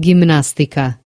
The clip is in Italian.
ginnastica